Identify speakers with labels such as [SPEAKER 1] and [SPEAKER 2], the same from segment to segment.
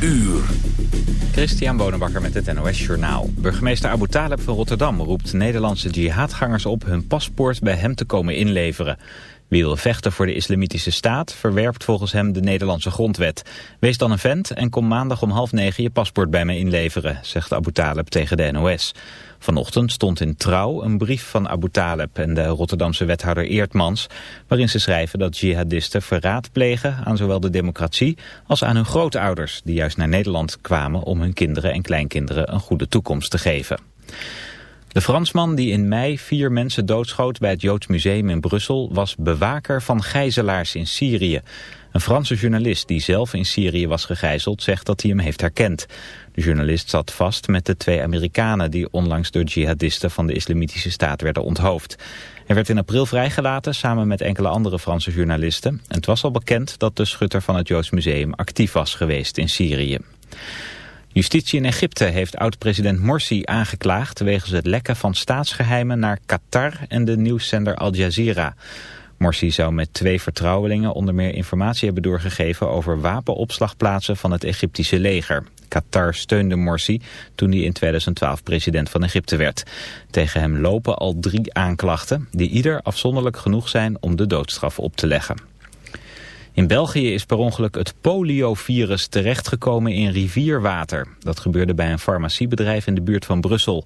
[SPEAKER 1] uur.
[SPEAKER 2] Christian Bonenbakker met het NOS Journaal. Burgemeester Abu Taleb van Rotterdam roept Nederlandse jihadgangers op... hun paspoort bij hem te komen inleveren. Wie wil vechten voor de islamitische staat verwerpt volgens hem de Nederlandse grondwet. Wees dan een vent en kom maandag om half negen je paspoort bij me inleveren, zegt Abu Taleb tegen de NOS. Vanochtend stond in Trouw een brief van Abu Taleb en de Rotterdamse wethouder Eertmans... waarin ze schrijven dat jihadisten verraad plegen aan zowel de democratie als aan hun grootouders... die juist naar Nederland kwamen om hun kinderen en kleinkinderen een goede toekomst te geven. De Fransman die in mei vier mensen doodschoot bij het Joods Museum in Brussel... was bewaker van gijzelaars in Syrië. Een Franse journalist die zelf in Syrië was gegijzeld zegt dat hij hem heeft herkend. De journalist zat vast met de twee Amerikanen die onlangs door jihadisten van de Islamitische Staat werden onthoofd. Hij werd in april vrijgelaten samen met enkele andere Franse journalisten. En het was al bekend dat de schutter van het Joods Museum actief was geweest in Syrië. Justitie in Egypte heeft oud-president Morsi aangeklaagd... wegens het lekken van staatsgeheimen naar Qatar en de nieuwszender Al Jazeera. Morsi zou met twee vertrouwelingen onder meer informatie hebben doorgegeven... over wapenopslagplaatsen van het Egyptische leger. Qatar steunde Morsi toen hij in 2012 president van Egypte werd. Tegen hem lopen al drie aanklachten... die ieder afzonderlijk genoeg zijn om de doodstraf op te leggen. In België is per ongeluk het poliovirus terechtgekomen in rivierwater. Dat gebeurde bij een farmaciebedrijf in de buurt van Brussel.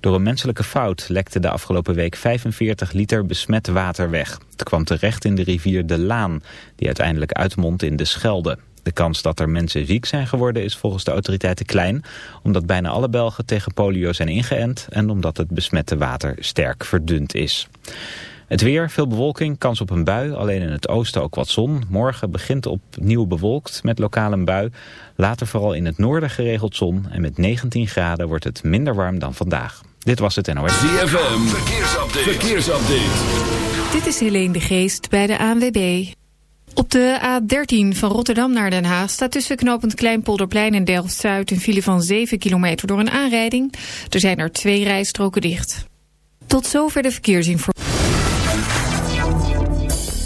[SPEAKER 2] Door een menselijke fout lekte de afgelopen week 45 liter besmet water weg. Het kwam terecht in de rivier De Laan, die uiteindelijk uitmondt in de Schelde. De kans dat er mensen ziek zijn geworden is volgens de autoriteiten klein... omdat bijna alle Belgen tegen polio zijn ingeënt... en omdat het besmette water sterk verdund is. Het weer, veel bewolking, kans op een bui. Alleen in het oosten ook wat zon. Morgen begint opnieuw bewolkt met lokale bui. Later vooral in het noorden geregeld zon. En met 19 graden wordt het minder warm dan vandaag. Dit was het NOS.
[SPEAKER 1] ZFM, verkeersupdate. verkeersupdate.
[SPEAKER 3] Dit is Helene de Geest bij de ANWB. Op de A13 van Rotterdam naar Den Haag staat tussen knooppunt Kleinpolderplein en Delft-Zuid... een file van 7 kilometer door een aanrijding. Er zijn er twee rijstroken dicht. Tot zover de verkeersinformatie.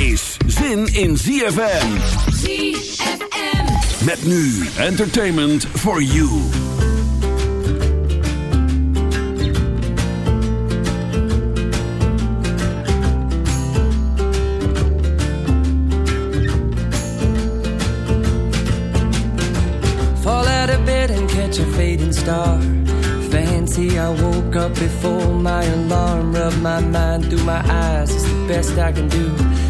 [SPEAKER 1] is zin in ZFM.
[SPEAKER 4] ZFM.
[SPEAKER 1] Met nu entertainment for you.
[SPEAKER 5] Fall out of bed and catch a fading star. Fancy I woke up before my alarm. Rub my mind through my eyes, it's the best I can do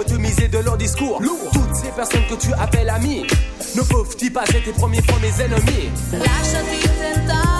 [SPEAKER 6] Lobotomiser de leur discours. Toutes ces personnes que tu appelles amis ne peuvent-ils pas être tes premiers fois mes ennemis?
[SPEAKER 7] Lasciati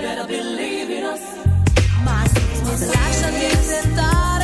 [SPEAKER 8] better believe in us. My city's life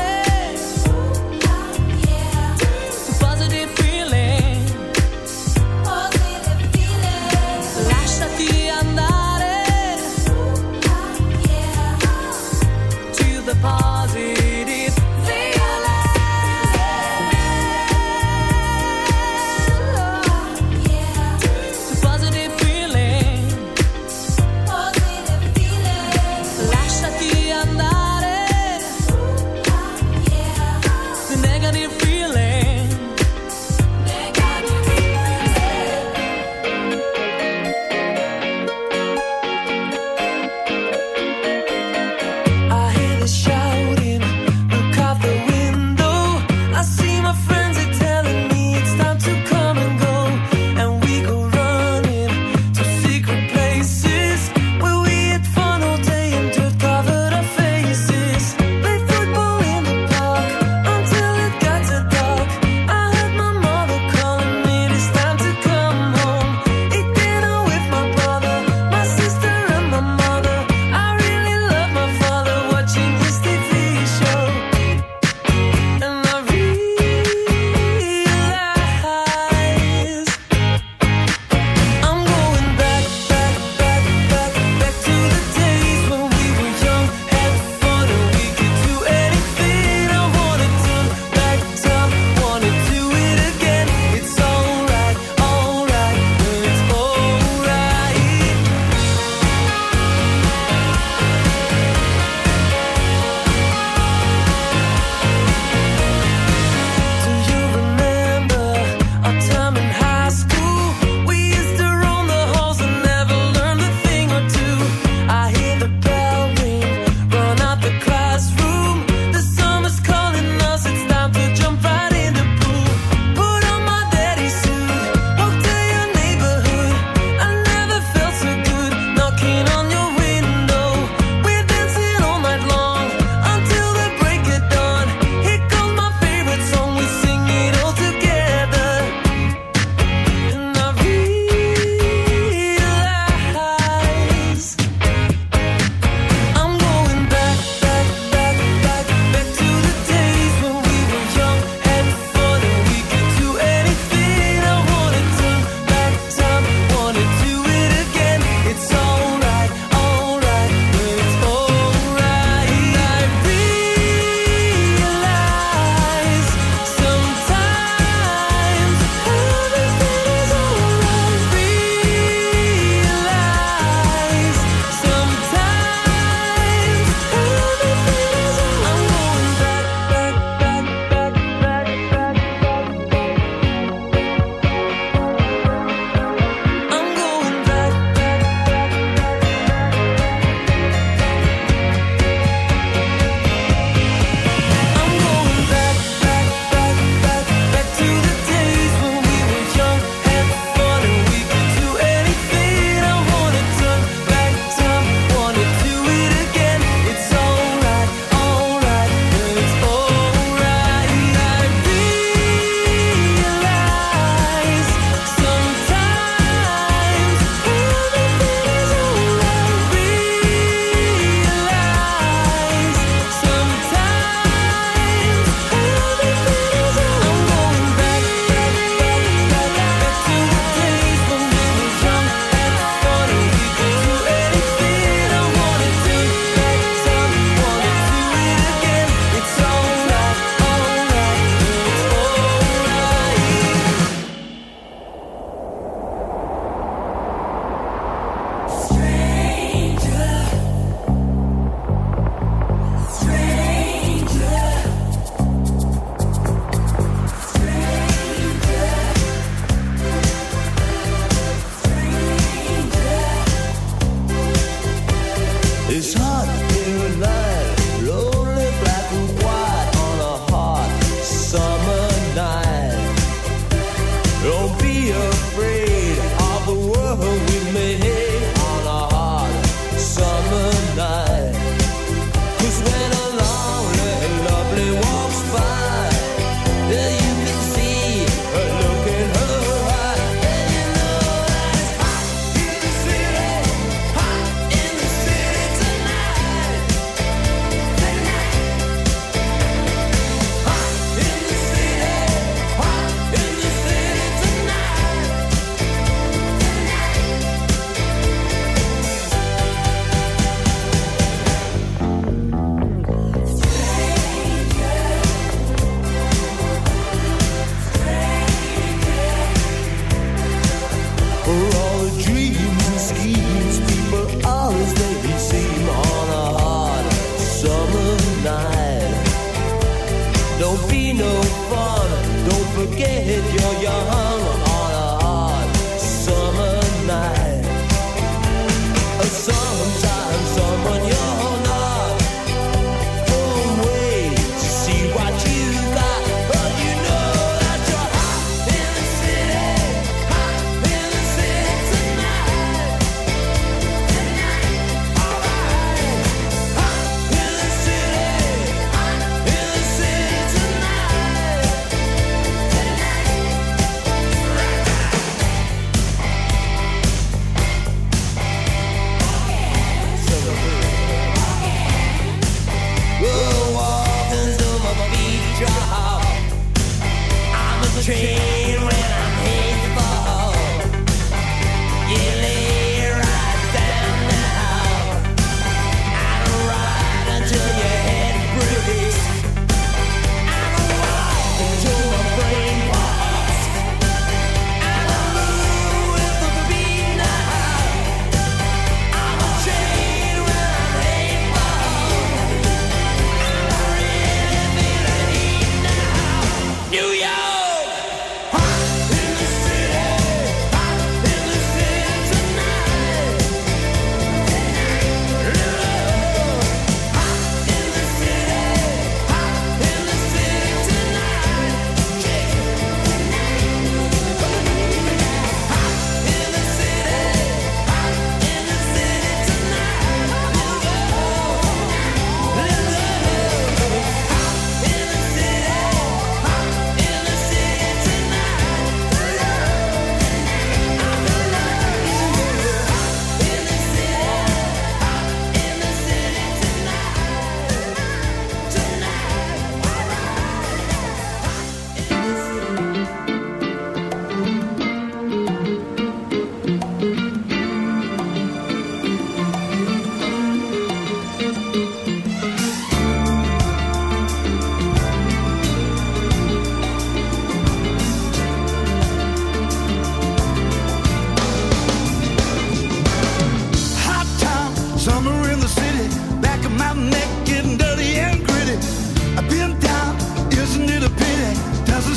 [SPEAKER 9] train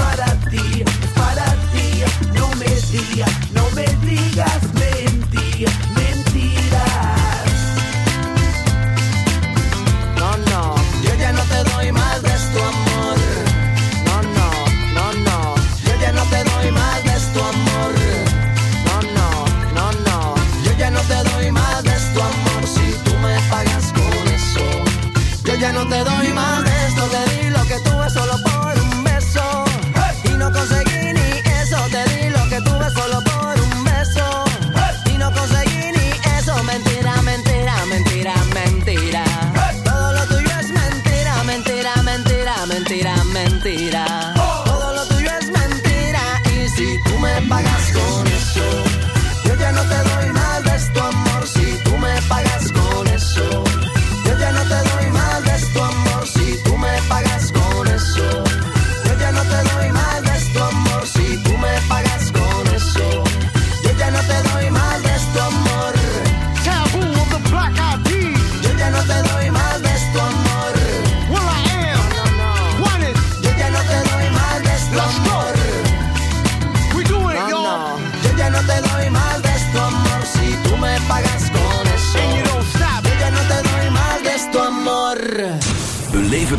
[SPEAKER 9] para ti, para ti. No me digas, no me digas
[SPEAKER 10] mentira.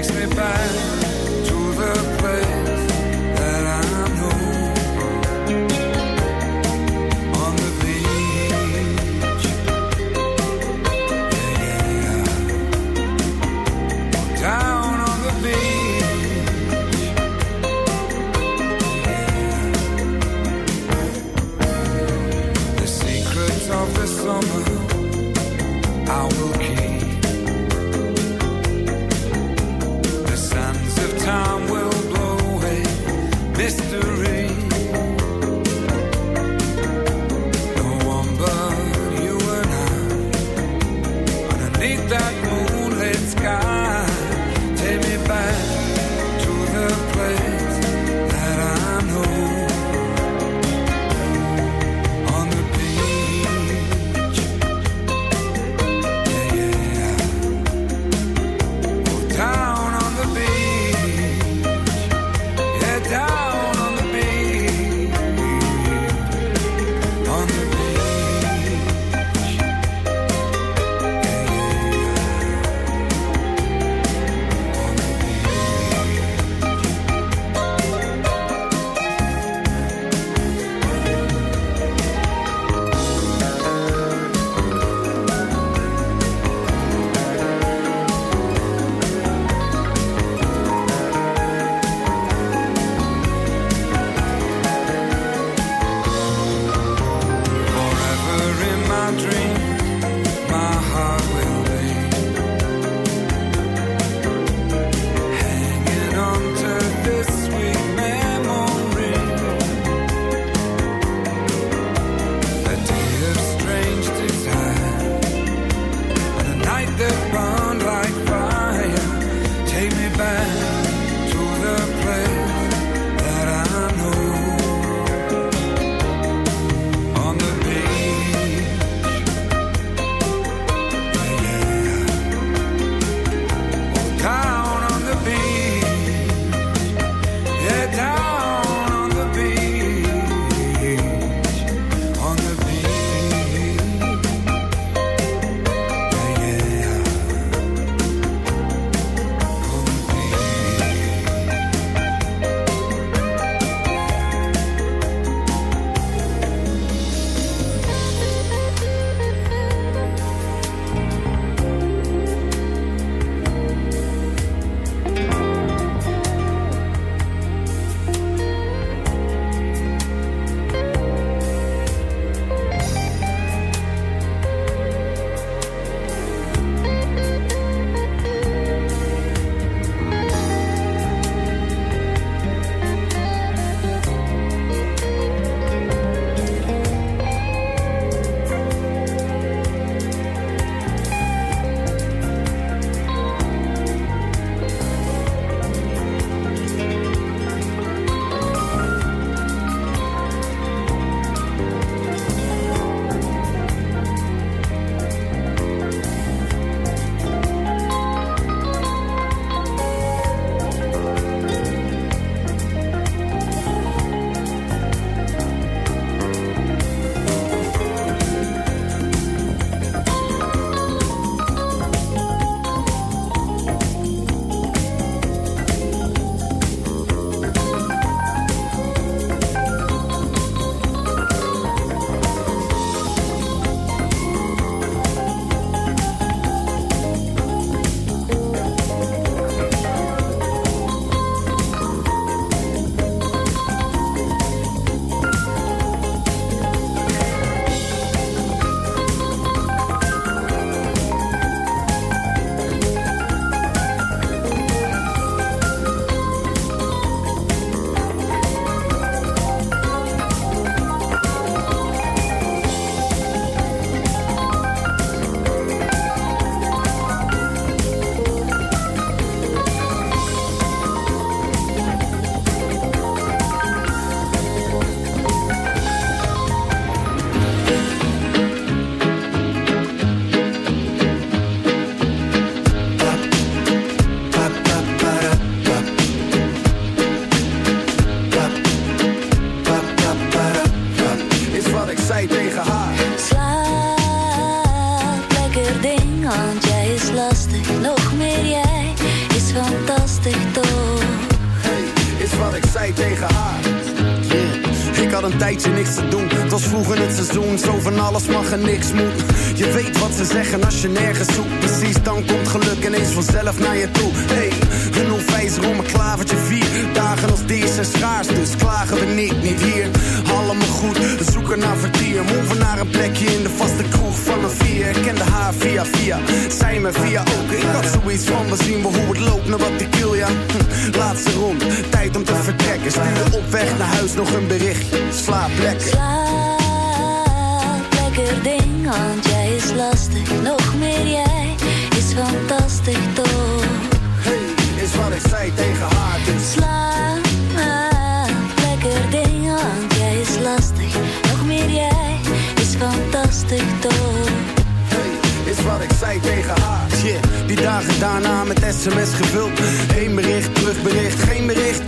[SPEAKER 11] takes me back
[SPEAKER 12] Slaap lekker.
[SPEAKER 13] Slaap lekker ding, want jij is lastig. Nog meer jij is fantastisch toch?
[SPEAKER 12] Hey, is wat ik zei tegen haar, dus
[SPEAKER 13] Slaap lekker ding, want jij is lastig. Nog meer jij is fantastisch toch?
[SPEAKER 12] is wat ik zei tegen haar. Shit, die dagen daarna met sms gevuld. Eén bericht, terugbericht, geen bericht.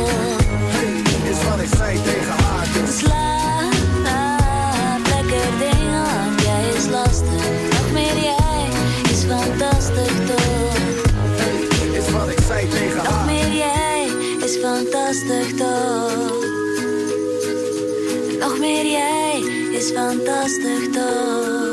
[SPEAKER 13] Jij is fantastisch toch?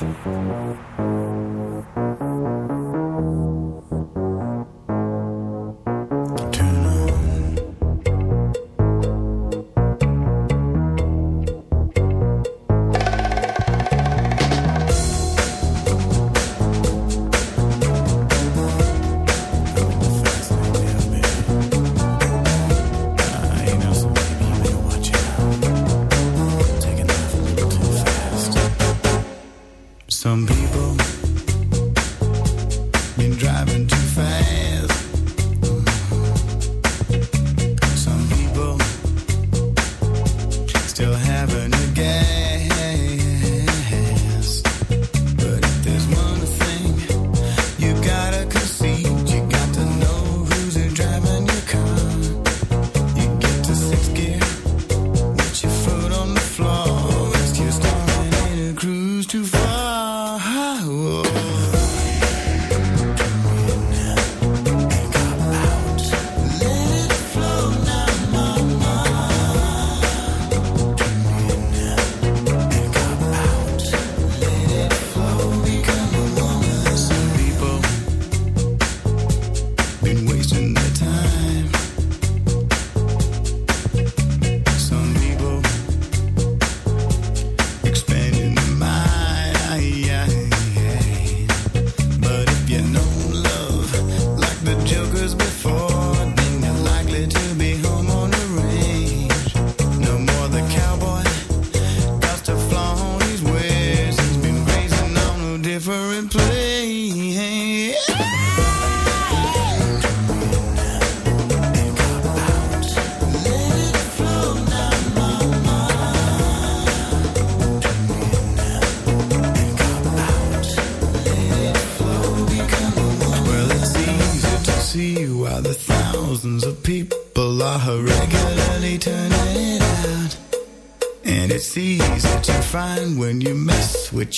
[SPEAKER 14] Thank you.